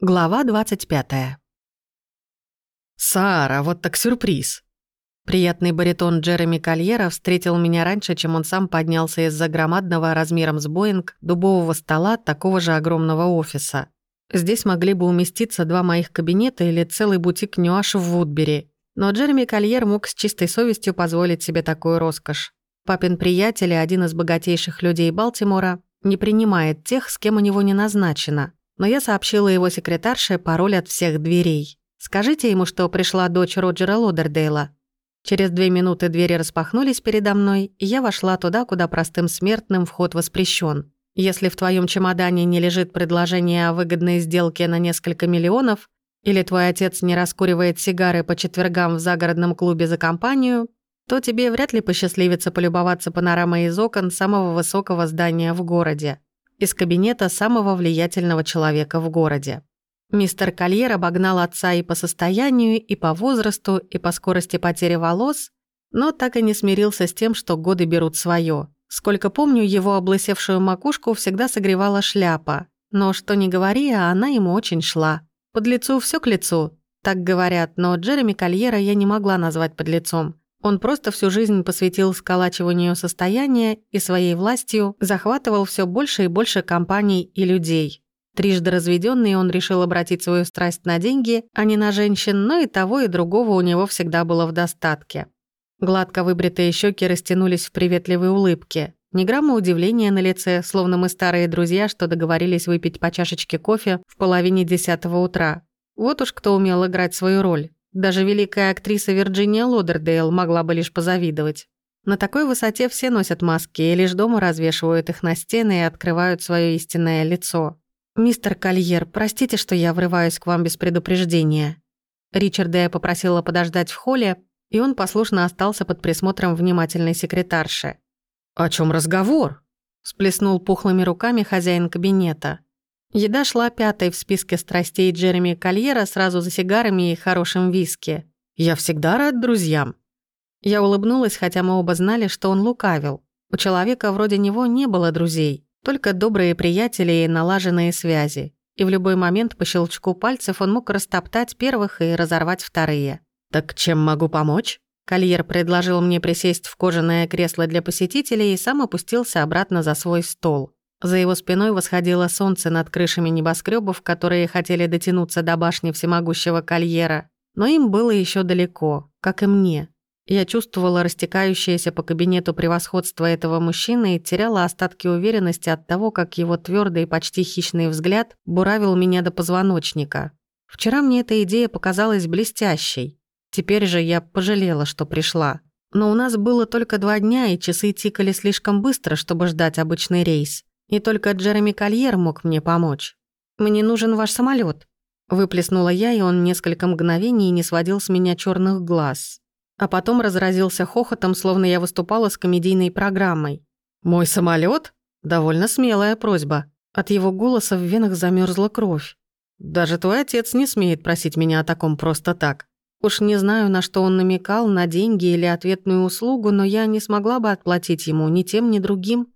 Глава 25. «Сара, вот так сюрприз!» Приятный баритон Джереми Кольера встретил меня раньше, чем он сам поднялся из-за громадного размером с Боинг дубового стола такого же огромного офиса. Здесь могли бы уместиться два моих кабинета или целый бутик Нюаш в Вудбери. Но Джереми Кольер мог с чистой совестью позволить себе такую роскошь. Папин приятель и один из богатейших людей Балтимора не принимает тех, с кем у него не назначено но я сообщила его секретарше пароль от всех дверей. «Скажите ему, что пришла дочь Роджера Лодердейла». Через две минуты двери распахнулись передо мной, и я вошла туда, куда простым смертным вход воспрещен. Если в твоем чемодане не лежит предложение о выгодной сделке на несколько миллионов, или твой отец не раскуривает сигары по четвергам в загородном клубе за компанию, то тебе вряд ли посчастливится полюбоваться панорамой из окон самого высокого здания в городе из кабинета самого влиятельного человека в городе. Мистер Кольер обогнал отца и по состоянию, и по возрасту, и по скорости потери волос, но так и не смирился с тем, что годы берут свое. Сколько помню, его облысевшую макушку всегда согревала шляпа, но что ни говори, а она ему очень шла. Под лицу все к лицу, так говорят, но Джереми Кольера я не могла назвать под лицом. Он просто всю жизнь посвятил сколачиванию состояния и своей властью захватывал все больше и больше компаний и людей. Трижды разведенный, он решил обратить свою страсть на деньги, а не на женщин, но и того, и другого у него всегда было в достатке. Гладко выбритые щеки растянулись в приветливой улыбке. Ни грамма удивления на лице, словно мы старые друзья, что договорились выпить по чашечке кофе в половине десятого утра. Вот уж кто умел играть свою роль. Даже великая актриса Вирджиния Лодердейл могла бы лишь позавидовать. На такой высоте все носят маски и лишь дома развешивают их на стены и открывают свое истинное лицо. «Мистер Кольер, простите, что я врываюсь к вам без предупреждения». Ричарда я попросила подождать в холле, и он послушно остался под присмотром внимательной секретарши. «О чем разговор?» – сплеснул пухлыми руками хозяин кабинета. Еда шла пятой в списке страстей Джереми Кольера сразу за сигарами и хорошим виски. «Я всегда рад друзьям». Я улыбнулась, хотя мы оба знали, что он лукавил. У человека вроде него не было друзей, только добрые приятели и налаженные связи. И в любой момент по щелчку пальцев он мог растоптать первых и разорвать вторые. «Так чем могу помочь?» Кольер предложил мне присесть в кожаное кресло для посетителей и сам опустился обратно за свой стол. За его спиной восходило солнце над крышами небоскребов, которые хотели дотянуться до башни всемогущего кольера. Но им было еще далеко, как и мне. Я чувствовала растекающееся по кабинету превосходство этого мужчины и теряла остатки уверенности от того, как его твердый и почти хищный взгляд буравил меня до позвоночника. Вчера мне эта идея показалась блестящей. Теперь же я пожалела, что пришла. Но у нас было только два дня, и часы тикали слишком быстро, чтобы ждать обычный рейс. И только Джереми Кольер мог мне помочь. Мне нужен ваш самолет. Выплеснула я, и он несколько мгновений не сводил с меня черных глаз. А потом разразился хохотом, словно я выступала с комедийной программой. «Мой самолет? Довольно смелая просьба. От его голоса в венах замерзла кровь. «Даже твой отец не смеет просить меня о таком просто так. Уж не знаю, на что он намекал, на деньги или ответную услугу, но я не смогла бы отплатить ему ни тем, ни другим.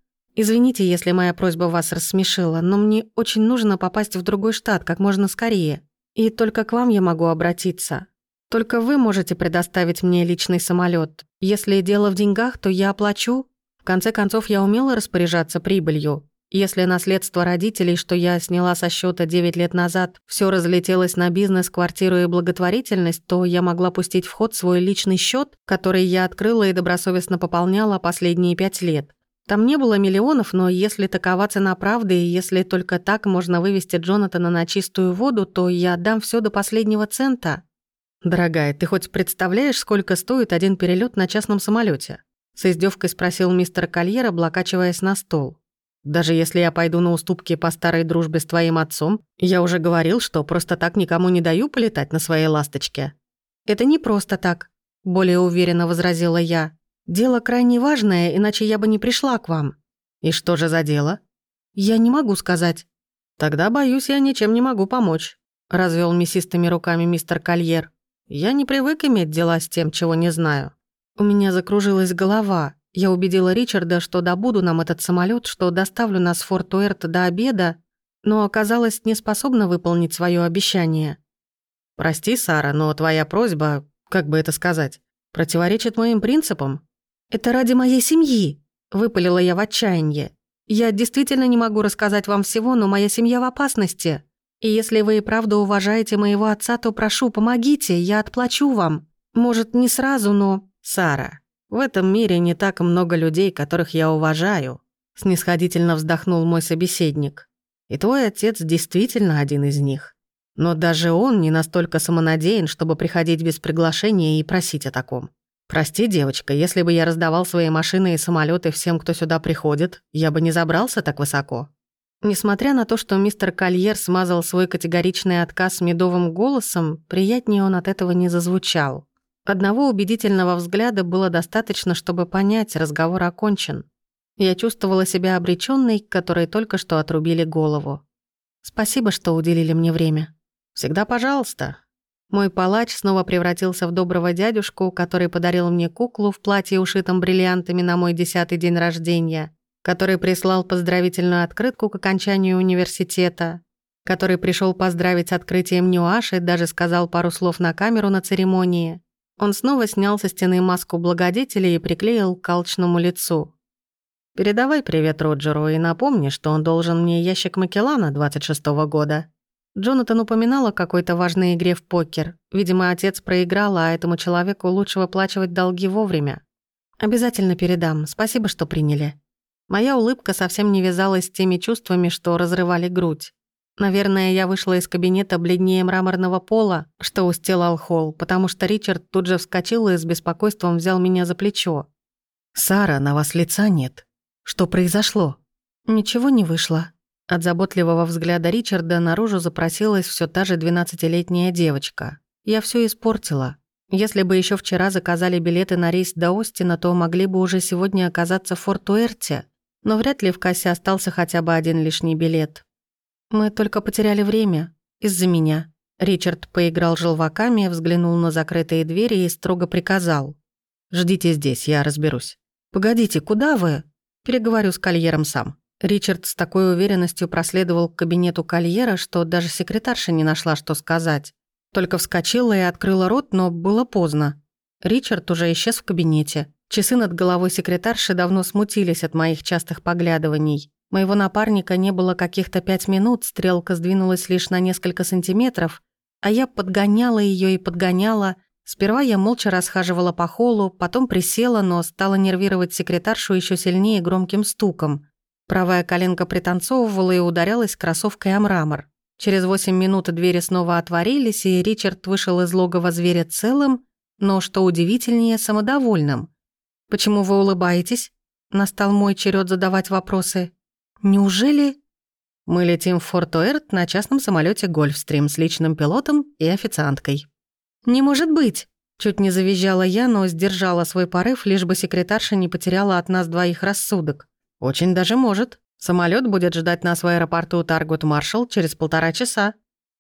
Извините, если моя просьба вас рассмешила, но мне очень нужно попасть в другой штат как можно скорее. И только к вам я могу обратиться. Только вы можете предоставить мне личный самолет. Если дело в деньгах, то я оплачу. В конце концов, я умела распоряжаться прибылью. Если наследство родителей, что я сняла со счета 9 лет назад, все разлетелось на бизнес, квартиру и благотворительность, то я могла пустить в ход свой личный счет, который я открыла и добросовестно пополняла последние пять лет. Там не было миллионов, но если такова цена правды, и если только так можно вывести Джонатана на чистую воду, то я отдам все до последнего цента. Дорогая, ты хоть представляешь, сколько стоит один перелет на частном самолете? С издевкой спросил мистер Кольер, облокачиваясь на стол. «Даже если я пойду на уступки по старой дружбе с твоим отцом, я уже говорил, что просто так никому не даю полетать на своей ласточке». «Это не просто так», — более уверенно возразила я. Дело крайне важное, иначе я бы не пришла к вам». «И что же за дело?» «Я не могу сказать». «Тогда, боюсь, я ничем не могу помочь», — развел мясистыми руками мистер Кольер. «Я не привык иметь дела с тем, чего не знаю». У меня закружилась голова. Я убедила Ричарда, что добуду нам этот самолет, что доставлю нас в Форт Уэрт до обеда, но оказалась не способна выполнить свое обещание. «Прости, Сара, но твоя просьба, как бы это сказать, противоречит моим принципам». «Это ради моей семьи», — выпалила я в отчаянии. «Я действительно не могу рассказать вам всего, но моя семья в опасности. И если вы и правда уважаете моего отца, то прошу, помогите, я отплачу вам. Может, не сразу, но...» «Сара, в этом мире не так много людей, которых я уважаю», — снисходительно вздохнул мой собеседник. «И твой отец действительно один из них. Но даже он не настолько самонадеян, чтобы приходить без приглашения и просить о таком. Прости, девочка, если бы я раздавал свои машины и самолеты всем, кто сюда приходит, я бы не забрался так высоко». Несмотря на то, что мистер Кольер смазал свой категоричный отказ медовым голосом, приятнее он от этого не зазвучал. Одного убедительного взгляда было достаточно, чтобы понять, разговор окончен. Я чувствовала себя обречённой, которой только что отрубили голову. Спасибо, что уделили мне время. Всегда пожалуйста. Мой палач снова превратился в доброго дядюшку, который подарил мне куклу в платье, ушитом бриллиантами на мой десятый день рождения который прислал поздравительную открытку к окончанию университета, который пришел поздравить с открытием Нюаши, даже сказал пару слов на камеру на церемонии. Он снова снял со стены маску благодетеля и приклеил к алчному лицу. «Передавай привет Роджеру и напомни, что он должен мне ящик Макеллана 26-го года». Джонатан упоминал о какой-то важной игре в покер. Видимо, отец проиграл, а этому человеку лучше выплачивать долги вовремя. «Обязательно передам. Спасибо, что приняли». Моя улыбка совсем не вязалась с теми чувствами, что разрывали грудь. Наверное, я вышла из кабинета бледнее мраморного пола, что устилал холл, потому что Ричард тут же вскочил и с беспокойством взял меня за плечо. «Сара, на вас лица нет. Что произошло?» «Ничего не вышло». От заботливого взгляда Ричарда наружу запросилась все та же двенадцатилетняя девочка. «Я все испортила. Если бы еще вчера заказали билеты на рейс до Остина, то могли бы уже сегодня оказаться в Форт-Уэрте но вряд ли в кассе остался хотя бы один лишний билет. Мы только потеряли время. Из-за меня. Ричард поиграл желваками, взглянул на закрытые двери и строго приказал. «Ждите здесь, я разберусь». «Погодите, куда вы?» «Переговорю с Кольером сам». Ричард с такой уверенностью проследовал к кабинету Кольера, что даже секретарша не нашла, что сказать. Только вскочила и открыла рот, но было поздно. Ричард уже исчез в кабинете. Часы над головой секретарши давно смутились от моих частых поглядываний. Моего напарника не было каких-то пять минут, стрелка сдвинулась лишь на несколько сантиметров, а я подгоняла ее и подгоняла. Сперва я молча расхаживала по холлу, потом присела, но стала нервировать секретаршу еще сильнее громким стуком. Правая коленка пританцовывала и ударялась кроссовкой о мрамор. Через восемь минут двери снова отворились, и Ричард вышел из логова зверя целым, но, что удивительнее, самодовольным. «Почему вы улыбаетесь?» Настал мой черед задавать вопросы. «Неужели...» Мы летим в Форт-Уэрт на частном самолете Гольфстрим с личным пилотом и официанткой. «Не может быть!» Чуть не завизжала я, но сдержала свой порыв, лишь бы секретарша не потеряла от нас двоих рассудок. «Очень даже может. Самолет будет ждать нас в аэропорту Таргут Маршалл через полтора часа.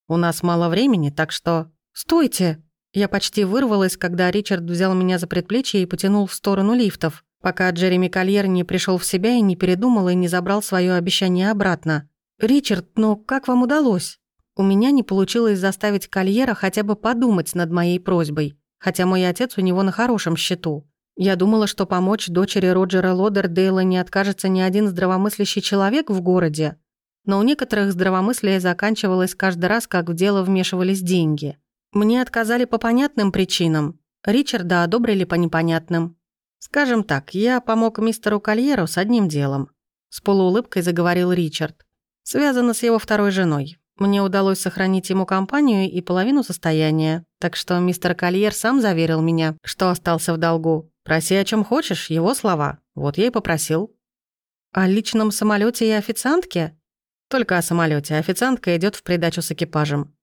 У нас мало времени, так что...» «Стойте!» Я почти вырвалась, когда Ричард взял меня за предплечье и потянул в сторону лифтов, пока Джереми Кольер не пришел в себя и не передумал и не забрал свое обещание обратно. «Ричард, но как вам удалось?» У меня не получилось заставить Кольера хотя бы подумать над моей просьбой, хотя мой отец у него на хорошем счету. Я думала, что помочь дочери Роджера Лодердейла не откажется ни один здравомыслящий человек в городе, но у некоторых здравомыслие заканчивалось каждый раз, как в дело вмешивались деньги. Мне отказали по понятным причинам, Ричарда одобрили по непонятным. Скажем так, я помог мистеру Кольеру с одним делом. С полуулыбкой заговорил Ричард. Связано с его второй женой. Мне удалось сохранить ему компанию и половину состояния, так что мистер Кольер сам заверил меня, что остался в долгу. «Проси о чем хочешь, его слова. Вот я и попросил». «О личном самолете и официантке?» «Только о самолете. Официантка идет в придачу с экипажем.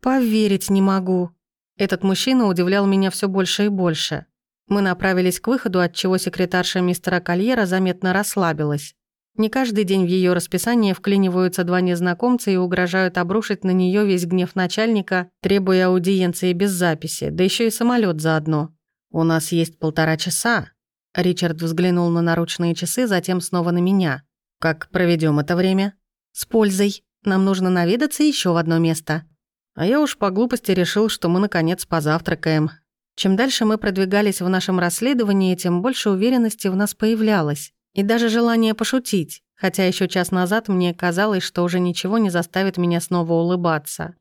«Поверить не могу». Этот мужчина удивлял меня все больше и больше. Мы направились к выходу, от чего секретарша мистера Кольера заметно расслабилась. Не каждый день в ее расписание вклиниваются два незнакомца и угрожают обрушить на нее весь гнев начальника, требуя аудиенции без записи, да еще и самолет заодно. «У нас есть полтора часа». Ричард взглянул на наручные часы, затем снова на меня. «Как проведем это время?» «С пользой», Нам нужно наведаться еще в одно место». А я уж по глупости решил, что мы наконец позавтракаем. Чем дальше мы продвигались в нашем расследовании, тем больше уверенности в нас появлялось. И даже желание пошутить, хотя еще час назад мне казалось, что уже ничего не заставит меня снова улыбаться.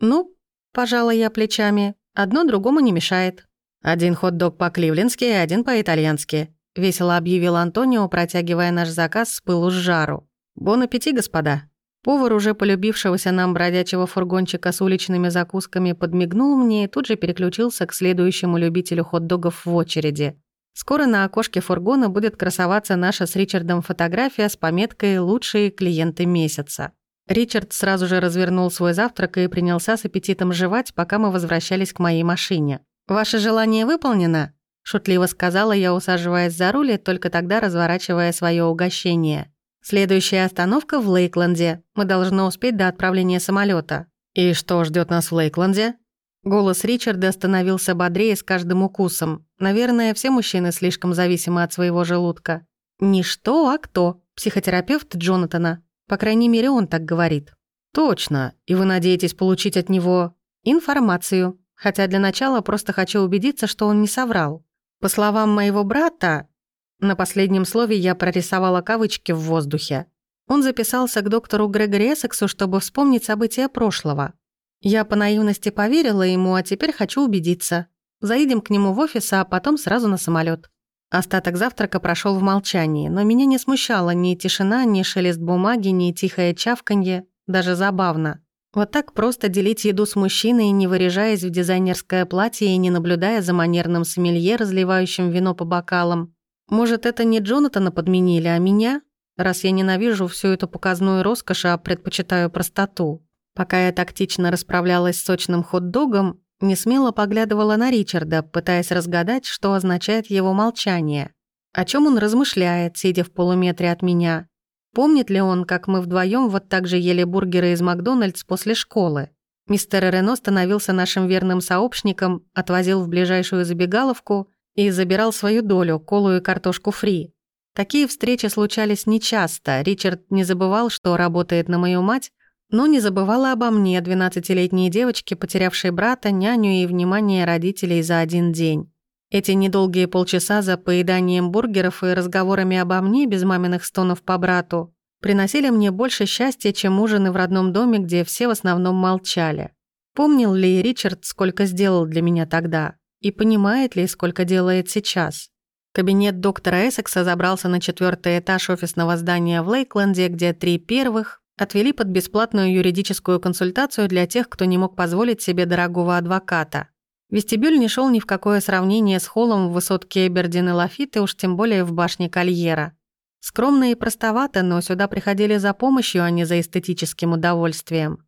«Ну, пожалуй, я плечами. Одно другому не мешает». «Один хот-дог по-кливлендски и один по-итальянски», — весело объявил Антонио, протягивая наш заказ с пылу с жару. «Бон аппетит, господа». Повар, уже полюбившегося нам бродячего фургончика с уличными закусками, подмигнул мне и тут же переключился к следующему любителю хот-догов в очереди. Скоро на окошке фургона будет красоваться наша с Ричардом фотография с пометкой «Лучшие клиенты месяца». Ричард сразу же развернул свой завтрак и принялся с аппетитом жевать, пока мы возвращались к моей машине. «Ваше желание выполнено?» – шутливо сказала я, усаживаясь за руль только тогда разворачивая свое угощение. Следующая остановка в Лейкленде. Мы должны успеть до отправления самолета. И что ждет нас в Лейкленде? Голос Ричарда становился бодрее с каждым укусом. Наверное, все мужчины слишком зависимы от своего желудка. Не что, а кто. Психотерапевт Джонатана. По крайней мере, он так говорит. Точно. И вы надеетесь получить от него информацию. Хотя для начала просто хочу убедиться, что он не соврал. По словам моего брата, на последнем слове я прорисовала кавычки в воздухе. Он записался к доктору Грегори Эссексу, чтобы вспомнить события прошлого. Я по наивности поверила ему, а теперь хочу убедиться. Заедем к нему в офис, а потом сразу на самолет. Остаток завтрака прошел в молчании, но меня не смущала ни тишина, ни шелест бумаги, ни тихое чавканье, даже забавно. Вот так просто делить еду с мужчиной, не выряжаясь в дизайнерское платье и не наблюдая за манерным сомелье, разливающим вино по бокалам. Может, это не Джонатана подменили, а меня? Раз я ненавижу всю эту показную роскошь, а предпочитаю простоту. Пока я тактично расправлялась с сочным хот-догом, не смело поглядывала на Ричарда, пытаясь разгадать, что означает его молчание. О чем он размышляет, сидя в полуметре от меня? Помнит ли он, как мы вдвоем вот так же ели бургеры из Макдональдс после школы? Мистер Рено становился нашим верным сообщником, отвозил в ближайшую забегаловку и забирал свою долю, колу и картошку фри. Такие встречи случались нечасто. Ричард не забывал, что работает на мою мать, но не забывала обо мне, 12-летней девочке, потерявшей брата, няню и внимание родителей за один день. Эти недолгие полчаса за поеданием бургеров и разговорами обо мне без маминых стонов по брату приносили мне больше счастья, чем ужины в родном доме, где все в основном молчали. Помнил ли Ричард, сколько сделал для меня тогда? И понимает ли, сколько делает сейчас? Кабинет доктора Эссекса забрался на четвертый этаж офисного здания в Лейкленде, где три первых отвели под бесплатную юридическую консультацию для тех, кто не мог позволить себе дорогого адвоката. Вестибюль не шел ни в какое сравнение с холлом в высотке Эбердин и Лафит, и уж тем более в башне Кольера. Скромно и простовато, но сюда приходили за помощью, а не за эстетическим удовольствием.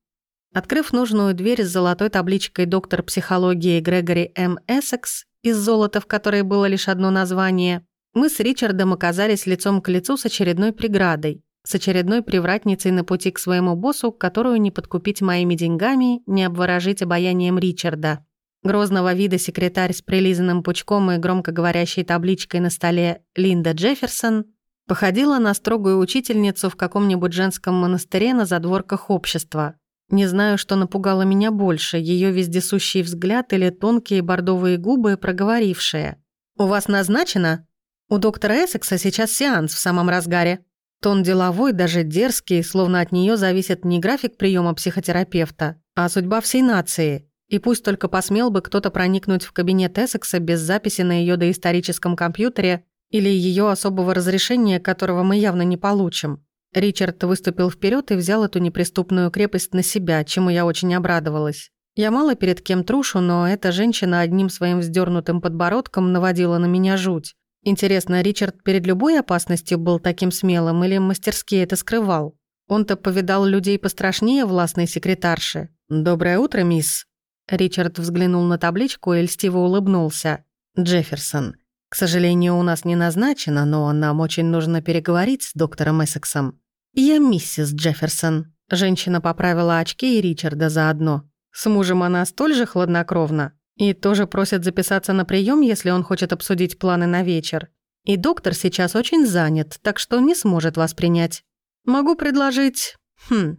Открыв нужную дверь с золотой табличкой «Доктор психологии Грегори М. Эссекс», из золота, в которой было лишь одно название, мы с Ричардом оказались лицом к лицу с очередной преградой, с очередной привратницей на пути к своему боссу, которую не подкупить моими деньгами, не обворожить обаянием Ричарда. Грозного вида секретарь с прилизанным пучком и громко говорящей табличкой на столе «Линда Джефферсон» походила на строгую учительницу в каком-нибудь женском монастыре на задворках общества, не знаю, что напугало меня больше, ее вездесущий взгляд или тонкие бордовые губы, проговорившие. «У вас назначено?» «У доктора Эссекса сейчас сеанс в самом разгаре». Тон деловой, даже дерзкий, словно от нее зависит не график приема психотерапевта, а судьба всей нации. И пусть только посмел бы кто-то проникнуть в кабинет Эссекса без записи на ее доисторическом компьютере или ее особого разрешения, которого мы явно не получим. Ричард выступил вперед и взял эту неприступную крепость на себя, чему я очень обрадовалась. Я мало перед кем трушу, но эта женщина одним своим вздернутым подбородком наводила на меня жуть. Интересно, Ричард перед любой опасностью был таким смелым или мастерски это скрывал? Он-то повидал людей пострашнее властной секретарши. «Доброе утро, мисс». Ричард взглянул на табличку и льстиво улыбнулся. «Джефферсон. К сожалению, у нас не назначено, но нам очень нужно переговорить с доктором Эссексом. «Я миссис Джефферсон». Женщина поправила очки и Ричарда заодно. С мужем она столь же хладнокровна. И тоже просит записаться на прием, если он хочет обсудить планы на вечер. И доктор сейчас очень занят, так что не сможет вас принять. Могу предложить... Хм...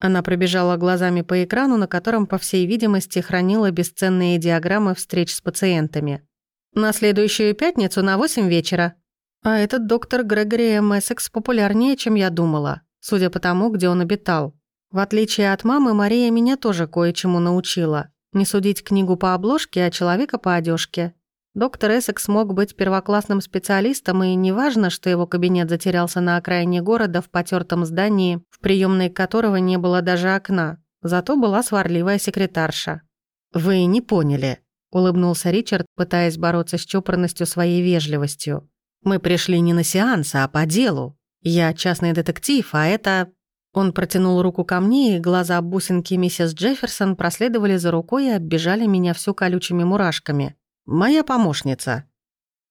Она пробежала глазами по экрану, на котором, по всей видимости, хранила бесценные диаграммы встреч с пациентами. «На следующую пятницу на 8 вечера. А этот доктор Грегори М. Эссекс популярнее, чем я думала, судя по тому, где он обитал. В отличие от мамы, Мария меня тоже кое-чему научила. Не судить книгу по обложке, а человека по одежке. Доктор Эссекс мог быть первоклассным специалистом, и неважно, что его кабинет затерялся на окраине города в потертом здании, в приемной которого не было даже окна. Зато была сварливая секретарша. «Вы не поняли», — улыбнулся Ричард, пытаясь бороться с чопорностью своей вежливостью. «Мы пришли не на сеанс, а по делу. Я частный детектив, а это...» Он протянул руку ко мне, и глаза бусинки миссис Джефферсон проследовали за рукой и оббежали меня всю колючими мурашками. «Моя помощница».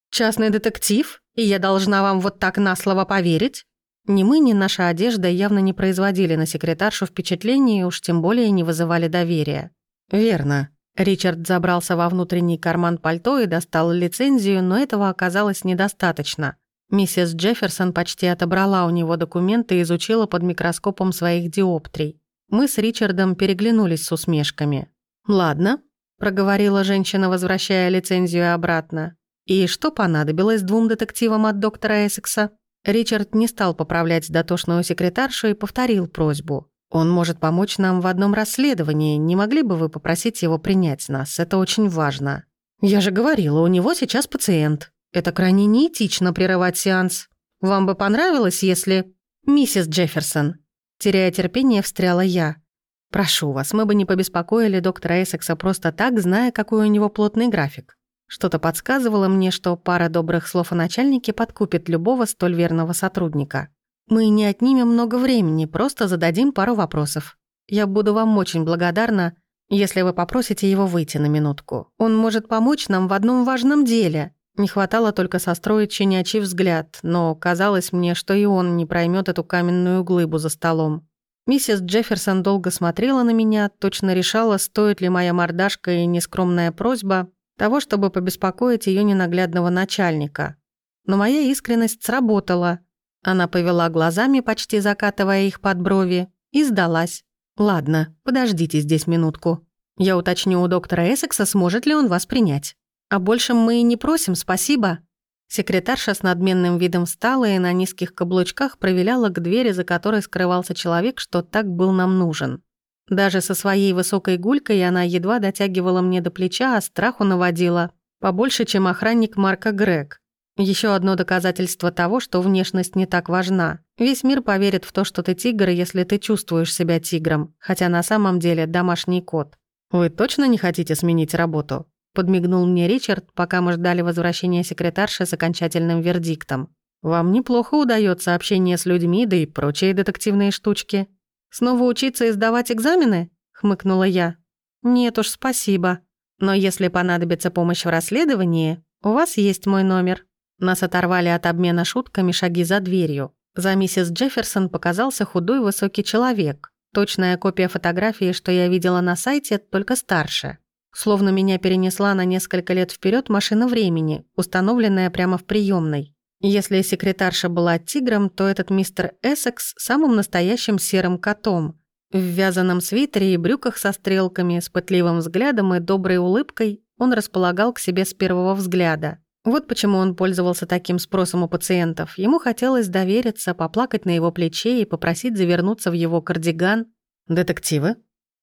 «Частный детектив? И я должна вам вот так на слово поверить?» Ни мы, ни наша одежда явно не производили на секретаршу впечатления и уж тем более не вызывали доверия. «Верно». Ричард забрался во внутренний карман пальто и достал лицензию, но этого оказалось недостаточно. Миссис Джефферсон почти отобрала у него документы и изучила под микроскопом своих диоптрий. Мы с Ричардом переглянулись с усмешками. «Ладно, проговорила женщина, возвращая лицензию обратно. И что понадобилось двум детективам от доктора Эссекса? Ричард не стал поправлять дотошную секретаршу и повторил просьбу. «Он может помочь нам в одном расследовании. Не могли бы вы попросить его принять нас? Это очень важно». «Я же говорила, у него сейчас пациент. Это крайне неэтично прерывать сеанс. Вам бы понравилось, если...» «Миссис Джефферсон». Теряя терпение, встряла я. Прошу вас, мы бы не побеспокоили доктора Эссекса просто так, зная, какой у него плотный график. Что-то подсказывало мне, что пара добрых слов о начальнике подкупит любого столь верного сотрудника. Мы не отнимем много времени, просто зададим пару вопросов. Я буду вам очень благодарна, если вы попросите его выйти на минутку. Он может помочь нам в одном важном деле. Не хватало только состроить щенячий взгляд, но казалось мне, что и он не проймет эту каменную глыбу за столом. Миссис Джефферсон долго смотрела на меня, точно решала, стоит ли моя мордашка и нескромная просьба того, чтобы побеспокоить ее ненаглядного начальника. Но моя искренность сработала. Она повела глазами, почти закатывая их под брови, и сдалась. «Ладно, подождите здесь минутку. Я уточню у доктора Эссекса, сможет ли он вас принять. А больше мы и не просим, спасибо». Секретарша с надменным видом встала и на низких каблучках провиляла к двери, за которой скрывался человек, что так был нам нужен. Даже со своей высокой гулькой она едва дотягивала мне до плеча, а страху наводила. Побольше, чем охранник Марка Грег. Еще одно доказательство того, что внешность не так важна. Весь мир поверит в то, что ты тигр, если ты чувствуешь себя тигром, хотя на самом деле домашний кот. Вы точно не хотите сменить работу? Подмигнул мне Ричард, пока мы ждали возвращения секретарши с окончательным вердиктом. «Вам неплохо удается общение с людьми, да и прочие детективные штучки. Снова учиться и сдавать экзамены?» — хмыкнула я. «Нет уж, спасибо. Но если понадобится помощь в расследовании, у вас есть мой номер». Нас оторвали от обмена шутками шаги за дверью. За миссис Джефферсон показался худой высокий человек. Точная копия фотографии, что я видела на сайте, только старше. Словно меня перенесла на несколько лет вперед машина времени, установленная прямо в приемной. Если секретарша была тигром, то этот мистер Эссекс – самым настоящим серым котом. В вязаном свитере и брюках со стрелками, с пытливым взглядом и доброй улыбкой он располагал к себе с первого взгляда. Вот почему он пользовался таким спросом у пациентов. Ему хотелось довериться, поплакать на его плече и попросить завернуться в его кардиган. «Детективы?»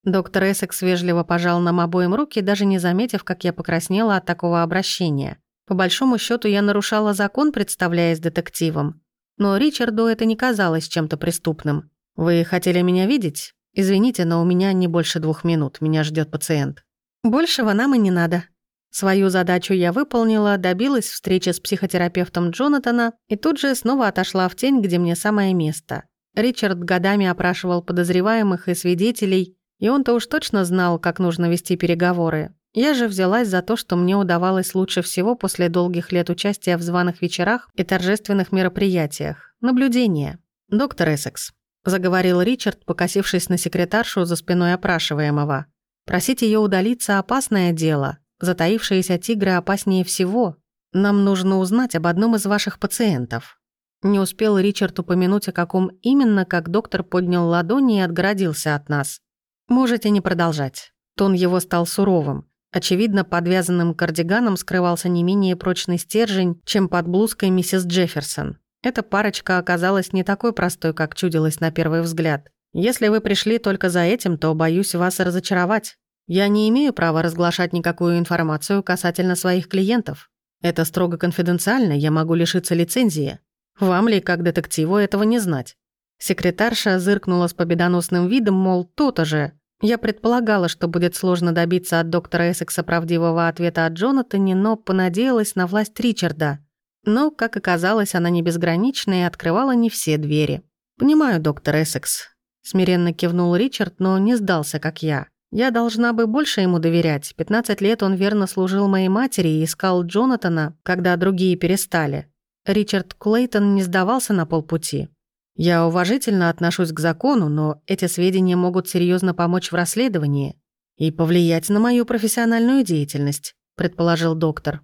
Доктор Эссекс вежливо пожал нам обоим руки, даже не заметив, как я покраснела от такого обращения. По большому счету я нарушала закон, представляясь детективом. Но Ричарду это не казалось чем-то преступным. «Вы хотели меня видеть? Извините, но у меня не больше двух минут, меня ждет пациент». «Большего нам и не надо». Свою задачу я выполнила, добилась встречи с психотерапевтом Джонатана и тут же снова отошла в тень, где мне самое место. Ричард годами опрашивал подозреваемых и свидетелей, и он-то уж точно знал, как нужно вести переговоры. Я же взялась за то, что мне удавалось лучше всего после долгих лет участия в званых вечерах и торжественных мероприятиях. Наблюдение. «Доктор Эссекс», — заговорил Ричард, покосившись на секретаршу за спиной опрашиваемого. «Просить ее удалиться — опасное дело. Затаившиеся тигры опаснее всего. Нам нужно узнать об одном из ваших пациентов». Не успел Ричард упомянуть, о каком именно, как доктор поднял ладони и отгородился от нас. «Можете не продолжать». Тон его стал суровым. Очевидно, подвязанным кардиганом скрывался не менее прочный стержень, чем под блузкой миссис Джефферсон. Эта парочка оказалась не такой простой, как чудилось на первый взгляд. Если вы пришли только за этим, то боюсь вас разочаровать. Я не имею права разглашать никакую информацию касательно своих клиентов. Это строго конфиденциально, я могу лишиться лицензии. Вам ли, как детективу, этого не знать? Секретарша зыркнула с победоносным видом, мол, то-то же. Я предполагала, что будет сложно добиться от доктора Эссекса правдивого ответа от Джонатане, но понадеялась на власть Ричарда. Но, как оказалось, она не безгранична и открывала не все двери. «Понимаю, доктор Эссекс», — смиренно кивнул Ричард, но не сдался, как я. «Я должна бы больше ему доверять. 15 лет он верно служил моей матери и искал Джонатана, когда другие перестали. Ричард Клейтон не сдавался на полпути. Я уважительно отношусь к закону, но эти сведения могут серьезно помочь в расследовании и повлиять на мою профессиональную деятельность, предположил доктор.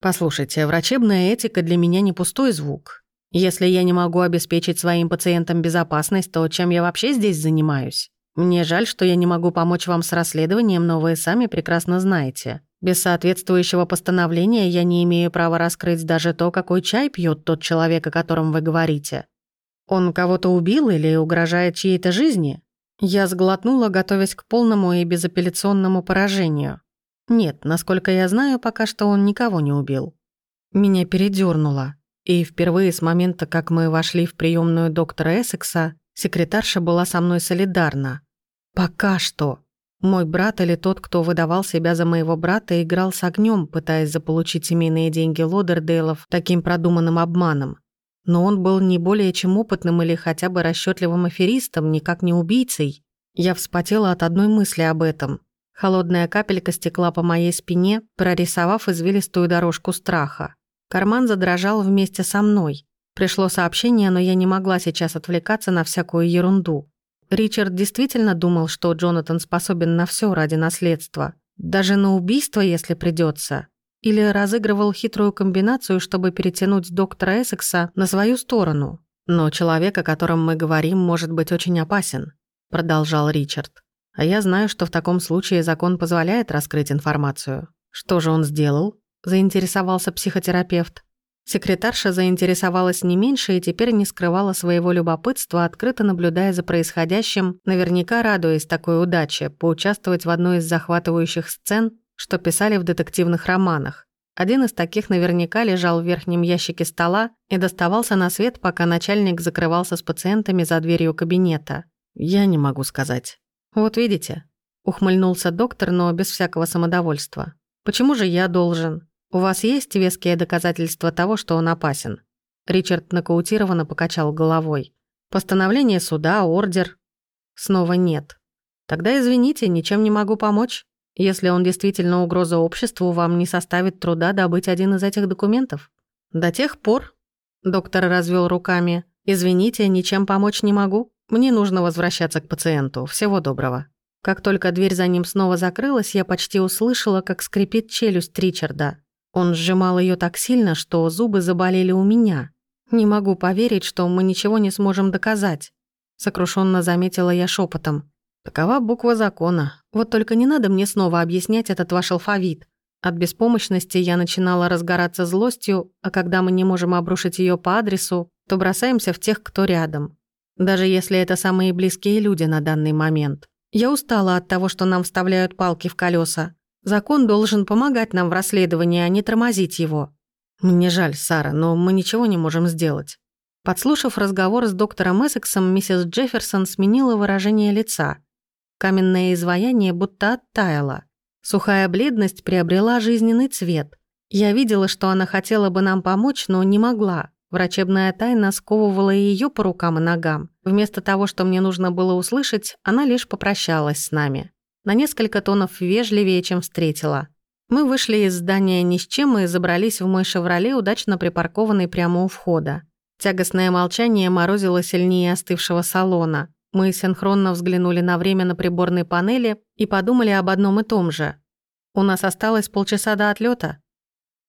Послушайте, врачебная этика для меня не пустой звук. Если я не могу обеспечить своим пациентам безопасность, то чем я вообще здесь занимаюсь? Мне жаль, что я не могу помочь вам с расследованием, но вы сами прекрасно знаете. Без соответствующего постановления я не имею права раскрыть даже то, какой чай пьет тот человек, о котором вы говорите. Он кого-то убил или угрожает чьей-то жизни? Я сглотнула, готовясь к полному и безапелляционному поражению. Нет, насколько я знаю, пока что он никого не убил. Меня передёрнуло. И впервые с момента, как мы вошли в приемную доктора Эссекса, секретарша была со мной солидарна. Пока что. Мой брат или тот, кто выдавал себя за моего брата, играл с огнем, пытаясь заполучить семейные деньги Лодердейлов таким продуманным обманом. Но он был не более чем опытным или хотя бы расчетливым аферистом, никак не убийцей. Я вспотела от одной мысли об этом. Холодная капелька стекла по моей спине, прорисовав извилистую дорожку страха. Карман задрожал вместе со мной. Пришло сообщение, но я не могла сейчас отвлекаться на всякую ерунду. Ричард действительно думал, что Джонатан способен на все ради наследства. Даже на убийство, если придется или разыгрывал хитрую комбинацию, чтобы перетянуть доктора Эссекса на свою сторону. «Но человек, о котором мы говорим, может быть очень опасен», — продолжал Ричард. «А я знаю, что в таком случае закон позволяет раскрыть информацию». «Что же он сделал?» — заинтересовался психотерапевт. Секретарша заинтересовалась не меньше и теперь не скрывала своего любопытства, открыто наблюдая за происходящим, наверняка радуясь такой удаче, поучаствовать в одной из захватывающих сцен что писали в детективных романах. Один из таких наверняка лежал в верхнем ящике стола и доставался на свет, пока начальник закрывался с пациентами за дверью кабинета. «Я не могу сказать». «Вот видите», — ухмыльнулся доктор, но без всякого самодовольства. «Почему же я должен? У вас есть веские доказательства того, что он опасен?» Ричард нокаутированно покачал головой. «Постановление суда, ордер?» «Снова нет. Тогда извините, ничем не могу помочь». Если он действительно угроза обществу, вам не составит труда добыть один из этих документов. До тех пор, доктор развел руками, извините, ничем помочь не могу. Мне нужно возвращаться к пациенту. Всего доброго. Как только дверь за ним снова закрылась, я почти услышала, как скрипит челюсть Ричарда. Он сжимал ее так сильно, что зубы заболели у меня. Не могу поверить, что мы ничего не сможем доказать. Сокрушенно заметила я шепотом. Такова буква закона. Вот только не надо мне снова объяснять этот ваш алфавит. От беспомощности я начинала разгораться злостью, а когда мы не можем обрушить ее по адресу, то бросаемся в тех, кто рядом. Даже если это самые близкие люди на данный момент. Я устала от того, что нам вставляют палки в колеса. Закон должен помогать нам в расследовании, а не тормозить его. Мне жаль, Сара, но мы ничего не можем сделать. Подслушав разговор с доктором Эссексом, миссис Джефферсон сменила выражение лица – Каменное изваяние будто оттаяло. Сухая бледность приобрела жизненный цвет. Я видела, что она хотела бы нам помочь, но не могла. Врачебная тайна сковывала ее по рукам и ногам. Вместо того, что мне нужно было услышать, она лишь попрощалась с нами. На несколько тонов вежливее, чем встретила. Мы вышли из здания ни с чем и забрались в мой «Шевроле», удачно припаркованный прямо у входа. Тягостное молчание морозило сильнее остывшего салона. Мы синхронно взглянули на время на приборной панели и подумали об одном и том же. У нас осталось полчаса до отлета.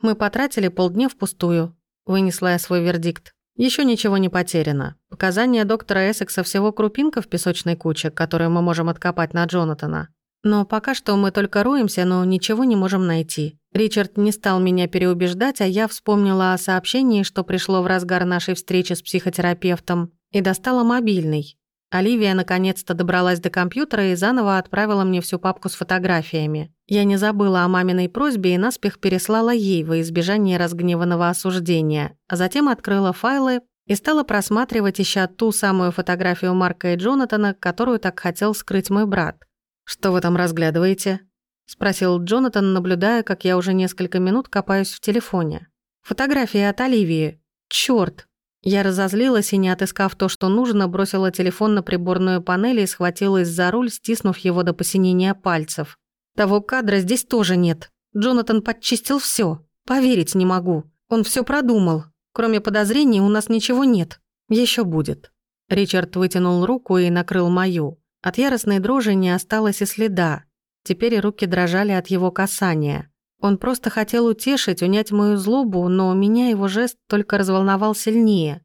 Мы потратили полдня впустую, вынесла я свой вердикт. Еще ничего не потеряно. Показания доктора Эссекса всего крупинка в песочной куче, которую мы можем откопать на Джонатана. Но пока что мы только роемся, но ничего не можем найти. Ричард не стал меня переубеждать, а я вспомнила о сообщении, что пришло в разгар нашей встречи с психотерапевтом, и достала мобильный. Оливия наконец-то добралась до компьютера и заново отправила мне всю папку с фотографиями. Я не забыла о маминой просьбе и наспех переслала ей во избежание разгневанного осуждения, а затем открыла файлы и стала просматривать, ища ту самую фотографию Марка и Джонатана, которую так хотел скрыть мой брат. «Что вы там разглядываете?» — спросил Джонатан, наблюдая, как я уже несколько минут копаюсь в телефоне. «Фотография от Оливии. Чёрт, я разозлилась и, не отыскав то, что нужно, бросила телефон на приборную панель и схватилась за руль, стиснув его до посинения пальцев. Того кадра здесь тоже нет. Джонатан подчистил все. Поверить не могу. Он все продумал. Кроме подозрений у нас ничего нет. Еще будет. Ричард вытянул руку и накрыл мою. От яростной дрожи не осталось и следа. Теперь руки дрожали от его касания. Он просто хотел утешить, унять мою злобу, но меня его жест только разволновал сильнее.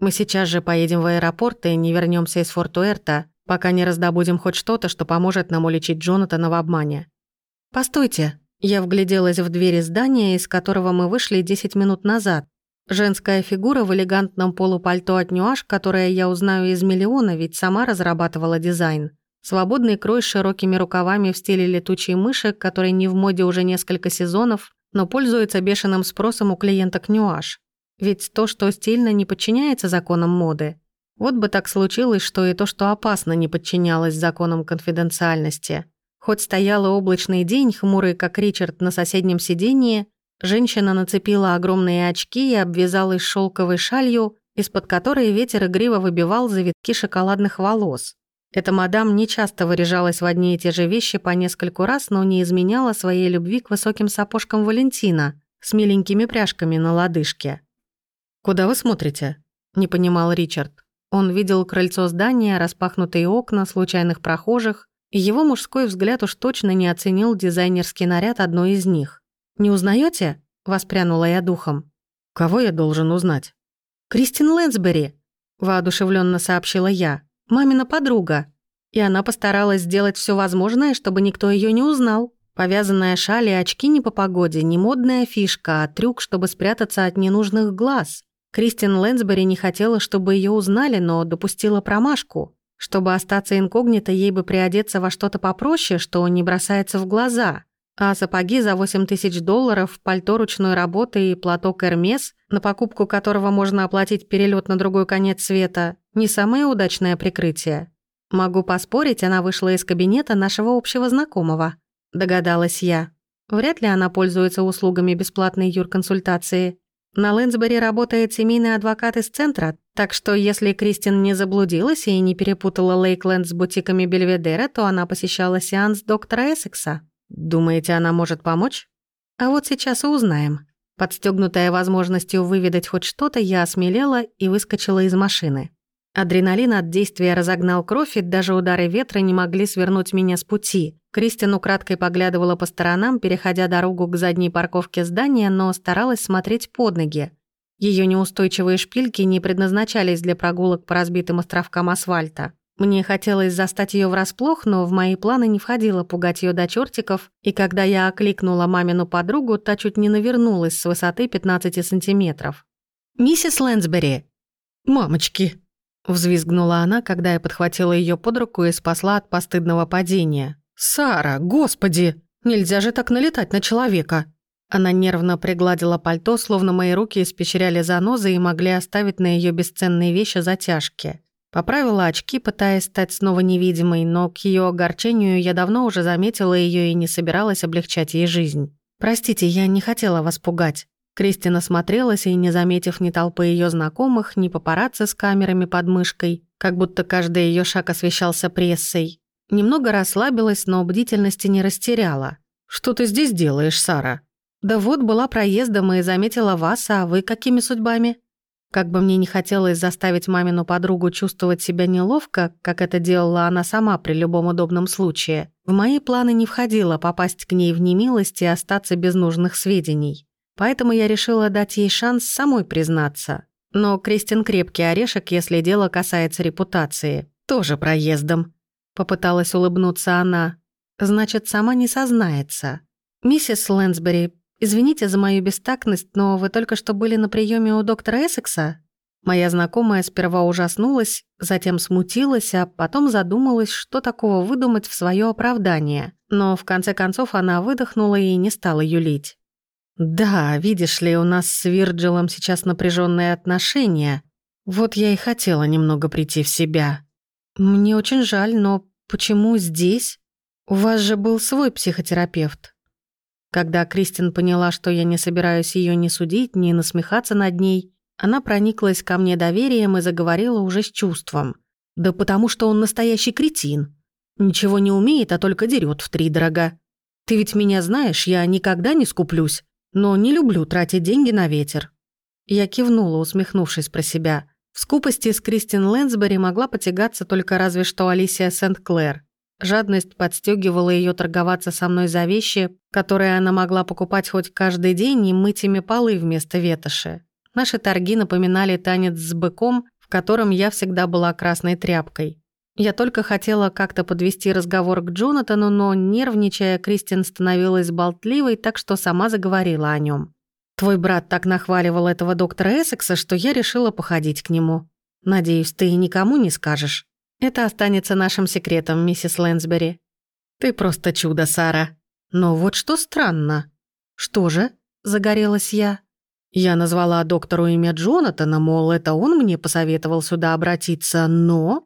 Мы сейчас же поедем в аэропорт и не вернемся из Фортуэрта, пока не раздобудем хоть что-то, что поможет нам уличить Джонатана в обмане. Постойте, я вгляделась в двери здания, из которого мы вышли 10 минут назад. Женская фигура в элегантном полупальто от нюаш, которое я узнаю из миллиона, ведь сама разрабатывала дизайн. Свободный крой с широкими рукавами в стиле летучей мыши, который не в моде уже несколько сезонов, но пользуется бешеным спросом у клиенток Нюаш. Ведь то, что стильно, не подчиняется законам моды. Вот бы так случилось, что и то, что опасно, не подчинялось законам конфиденциальности. Хоть стоял облачный день, хмурый, как Ричард, на соседнем сиденье, женщина нацепила огромные очки и обвязалась шелковой шалью, из-под которой ветер игриво выбивал завитки шоколадных волос. Эта мадам нечасто выряжалась в одни и те же вещи по нескольку раз, но не изменяла своей любви к высоким сапожкам Валентина с миленькими пряжками на лодыжке. «Куда вы смотрите?» – не понимал Ричард. Он видел крыльцо здания, распахнутые окна, случайных прохожих, и его мужской взгляд уж точно не оценил дизайнерский наряд одной из них. «Не узнаете? воспрянула я духом. «Кого я должен узнать?» «Кристин Лэнсбери», – воодушевленно сообщила я мамина подруга. И она постаралась сделать все возможное, чтобы никто ее не узнал. Повязанная шаль и очки не по погоде, не модная фишка, а трюк, чтобы спрятаться от ненужных глаз. Кристин Лэнсбери не хотела, чтобы ее узнали, но допустила промашку. Чтобы остаться инкогнито, ей бы приодеться во что-то попроще, что не бросается в глаза. А сапоги за 8 тысяч долларов, пальто ручной работы и платок Эрмес, на покупку которого можно оплатить перелет на другой конец света, не самое удачное прикрытие. Могу поспорить, она вышла из кабинета нашего общего знакомого, догадалась я. Вряд ли она пользуется услугами бесплатной юрконсультации. На Лэнсбери работает семейный адвокат из центра, так что если Кристин не заблудилась и не перепутала Лейкленд с бутиками Бельведера, то она посещала сеанс доктора Эссекса. Думаете, она может помочь? А вот сейчас и узнаем. Подстегнутая возможностью выведать хоть что-то, я осмелела и выскочила из машины. Адреналин от действия разогнал кровь, и даже удары ветра не могли свернуть меня с пути. Кристин украдкой поглядывала по сторонам, переходя дорогу к задней парковке здания, но старалась смотреть под ноги. Ее неустойчивые шпильки не предназначались для прогулок по разбитым островкам асфальта. Мне хотелось застать ее врасплох, но в мои планы не входило пугать ее до чертиков, и когда я окликнула мамину подругу, та чуть не навернулась с высоты 15 сантиметров. «Миссис Лэнсбери!» «Мамочки!» — взвизгнула она, когда я подхватила ее под руку и спасла от постыдного падения. «Сара, господи! Нельзя же так налетать на человека!» Она нервно пригладила пальто, словно мои руки испещряли занозы и могли оставить на ее бесценные вещи затяжки. Поправила очки, пытаясь стать снова невидимой, но к ее огорчению я давно уже заметила ее и не собиралась облегчать ей жизнь. «Простите, я не хотела вас пугать». Кристина смотрелась и, не заметив ни толпы ее знакомых, ни папарацци с камерами под мышкой, как будто каждый ее шаг освещался прессой, немного расслабилась, но бдительности не растеряла. «Что ты здесь делаешь, Сара?» «Да вот, была проездом и заметила вас, а вы какими судьбами?» Как бы мне не хотелось заставить мамину подругу чувствовать себя неловко, как это делала она сама при любом удобном случае, в мои планы не входило попасть к ней в немилость и остаться без нужных сведений. Поэтому я решила дать ей шанс самой признаться. Но Кристин крепкий орешек, если дело касается репутации. Тоже проездом. Попыталась улыбнуться она. Значит, сама не сознается. «Миссис Лэнсбери, извините за мою бестактность, но вы только что были на приеме у доктора Эссекса?» Моя знакомая сперва ужаснулась, затем смутилась, а потом задумалась, что такого выдумать в свое оправдание. Но в конце концов она выдохнула и не стала юлить. «Да, видишь ли, у нас с Вирджилом сейчас напряженные отношения. Вот я и хотела немного прийти в себя. Мне очень жаль, но почему здесь? У вас же был свой психотерапевт». Когда Кристин поняла, что я не собираюсь ее ни судить, ни насмехаться над ней, она прониклась ко мне доверием и заговорила уже с чувством. «Да потому что он настоящий кретин. Ничего не умеет, а только дерет в три дорога. Ты ведь меня знаешь, я никогда не скуплюсь, но не люблю тратить деньги на ветер». Я кивнула, усмехнувшись про себя. В скупости с Кристин Лэнсбери могла потягаться только разве что Алисия Сент-Клэр. Жадность подстегивала ее торговаться со мной за вещи, которые она могла покупать хоть каждый день и мыть ими полы вместо ветоши. Наши торги напоминали танец с быком, в котором я всегда была красной тряпкой. Я только хотела как-то подвести разговор к Джонатану, но, нервничая, Кристин становилась болтливой, так что сама заговорила о нем. «Твой брат так нахваливал этого доктора Эссекса, что я решила походить к нему. Надеюсь, ты никому не скажешь. Это останется нашим секретом, миссис Лэнсбери. Ты просто чудо, Сара. Но вот что странно. Что же?» – загорелась я. Я назвала доктору имя Джонатана, мол, это он мне посоветовал сюда обратиться, но...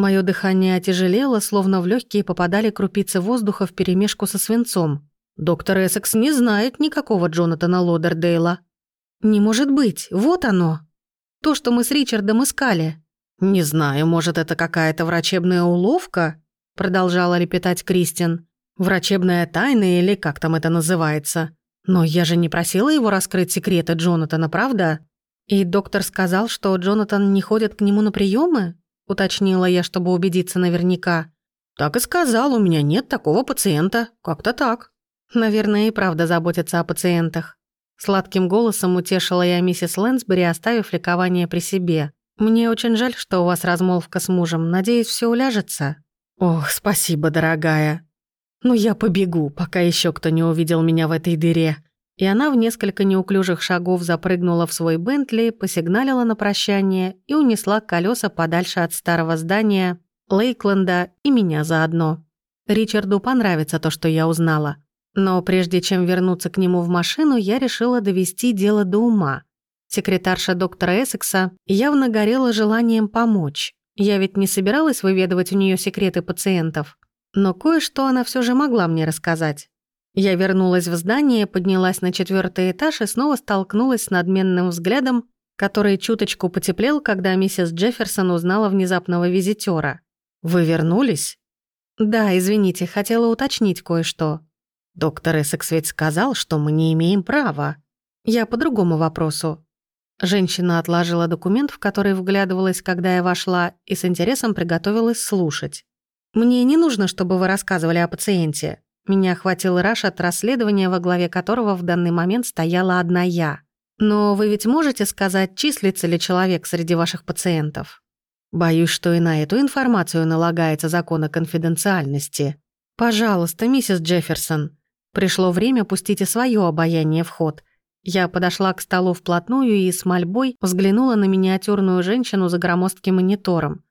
Мое дыхание отяжелело, словно в легкие попадали крупицы воздуха вперемешку со свинцом. Доктор Эссекс не знает никакого Джонатана Лодердейла. Не может быть, вот оно. То, что мы с Ричардом искали. Не знаю, может, это какая-то врачебная уловка? Продолжала лепетать Кристин. Врачебная тайна или как там это называется? Но я же не просила его раскрыть секреты Джонатана, правда? И доктор сказал, что Джонатан не ходит к нему на приемы? Уточнила я, чтобы убедиться наверняка. Так и сказал, у меня нет такого пациента. Как-то так. Наверное, и правда заботится о пациентах. Сладким голосом утешила я миссис Лэнсбери, оставив ликование при себе. «Мне очень жаль, что у вас размолвка с мужем. Надеюсь, все уляжется». «Ох, спасибо, дорогая», «Ну я побегу, пока еще кто не увидел меня в этой дыре». И она в несколько неуклюжих шагов запрыгнула в свой Бентли, посигналила на прощание и унесла колеса подальше от старого здания, Лейкленда и меня заодно. Ричарду понравится то, что я узнала. Но прежде чем вернуться к нему в машину, я решила довести дело до ума. Секретарша доктора Эссекса явно горела желанием помочь. Я ведь не собиралась выведывать у нее секреты пациентов. Но кое-что она все же могла мне рассказать. Я вернулась в здание, поднялась на четвертый этаж и снова столкнулась с надменным взглядом, который чуточку потеплел, когда миссис Джефферсон узнала внезапного визитера. «Вы вернулись?» «Да, извините, хотела уточнить кое-что». «Доктор Эссекс ведь сказал, что мы не имеем права». «Я по другому вопросу». Женщина отложила документ, в который вглядывалась, когда я вошла, и с интересом приготовилась слушать. «Мне не нужно, чтобы вы рассказывали о пациенте». Меня охватил раш от расследования, во главе которого в данный момент стояла одна я. «Но вы ведь можете сказать, числится ли человек среди ваших пациентов?» «Боюсь, что и на эту информацию налагается закон о конфиденциальности». «Пожалуйста, миссис Джефферсон». Пришло время пустить и своё обаяние в ход. Я подошла к столу вплотную и с мольбой взглянула на миниатюрную женщину за громоздким монитором.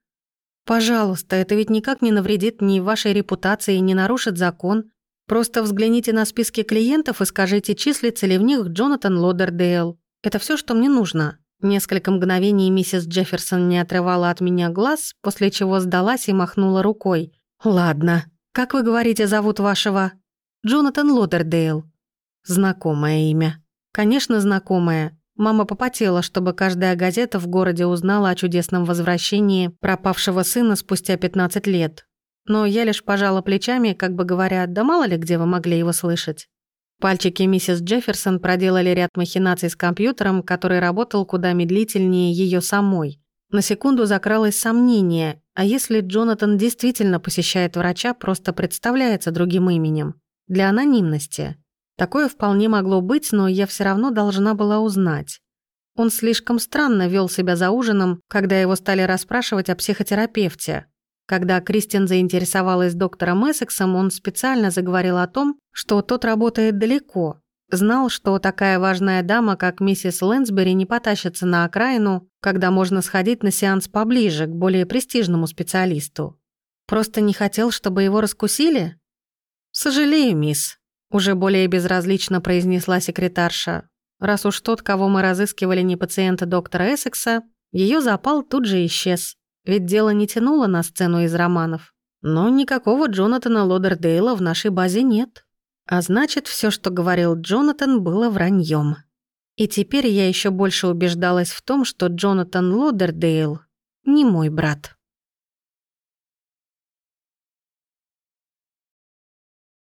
Пожалуйста, это ведь никак не навредит ни вашей репутации не нарушит закон. Просто взгляните на списки клиентов и скажите, числится ли в них Джонатан Лодердейл. Это все, что мне нужно». Несколько мгновений миссис Джефферсон не отрывала от меня глаз, после чего сдалась и махнула рукой. «Ладно. Как вы говорите, зовут вашего?» «Джонатан Лодердейл». Знакомое имя. Конечно, знакомое. Мама попотела, чтобы каждая газета в городе узнала о чудесном возвращении пропавшего сына спустя 15 лет. Но я лишь пожала плечами, как бы говоря, да мало ли где вы могли его слышать. Пальчики миссис Джефферсон проделали ряд махинаций с компьютером, который работал куда медлительнее ее самой. На секунду закралось сомнение, а если Джонатан действительно посещает врача, просто представляется другим именем? Для анонимности. Такое вполне могло быть, но я все равно должна была узнать. Он слишком странно вел себя за ужином, когда его стали расспрашивать о психотерапевте. Когда Кристин заинтересовалась доктором Эссексом, он специально заговорил о том, что тот работает далеко. Знал, что такая важная дама, как миссис Лэнсбери, не потащится на окраину, когда можно сходить на сеанс поближе, к более престижному специалисту. Просто не хотел, чтобы его раскусили? «Сожалею, мисс», — уже более безразлично произнесла секретарша. Раз уж тот, кого мы разыскивали, не пациента доктора Эссекса, ее запал тут же исчез. Ведь дело не тянуло на сцену из романов. Но никакого Джонатана Лодердейла в нашей базе нет. А значит, все, что говорил Джонатан, было враньем. И теперь я еще больше убеждалась в том, что Джонатан Лодердейл не мой брат.